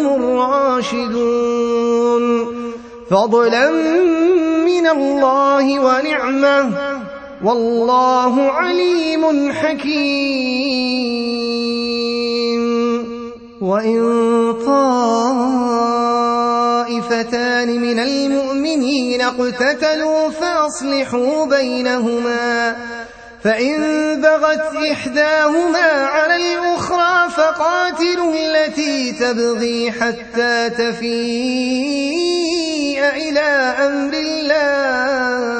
هم الراشدون. فضلا من الله ونعمة. والله عليم حكيم. وإن طائفتان من المؤمنين اقتتلوا فأصلحوا بينهما. فإن بغت إحداهما فقاتلوا التي تبغي حتى تفيء إلى أمر الله.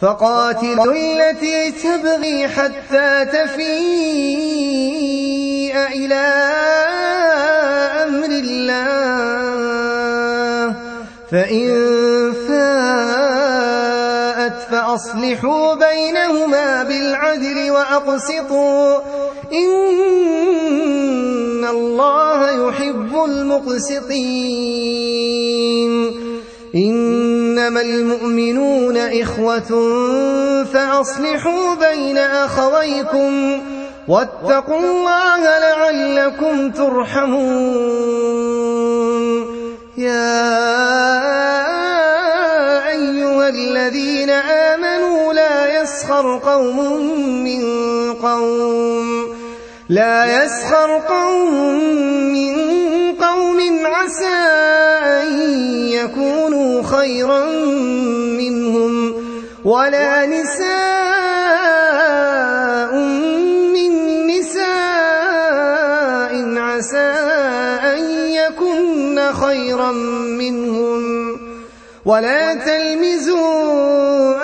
فقاتلوا التي تبغي حتى تفيء إلى أمر الله. فإن فاءت فأصلحوا بينهما بالعدل وأقسطوا. يحب المقسطين. إنما المؤمنون إخوة فأصلحوا بين أخويكم واتقوا الله لعلكم ترحمون. يا أيها الذين آمنوا لا يسخر قوم من قوم لا يسخر قوم عسى أن يكونوا خيرا منهم ولا نساء من نساء عسى أن يكن خيرا منهم ولا تلمزوا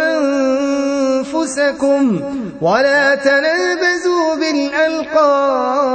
أنفسكم ولا تنابزوا بالألقاب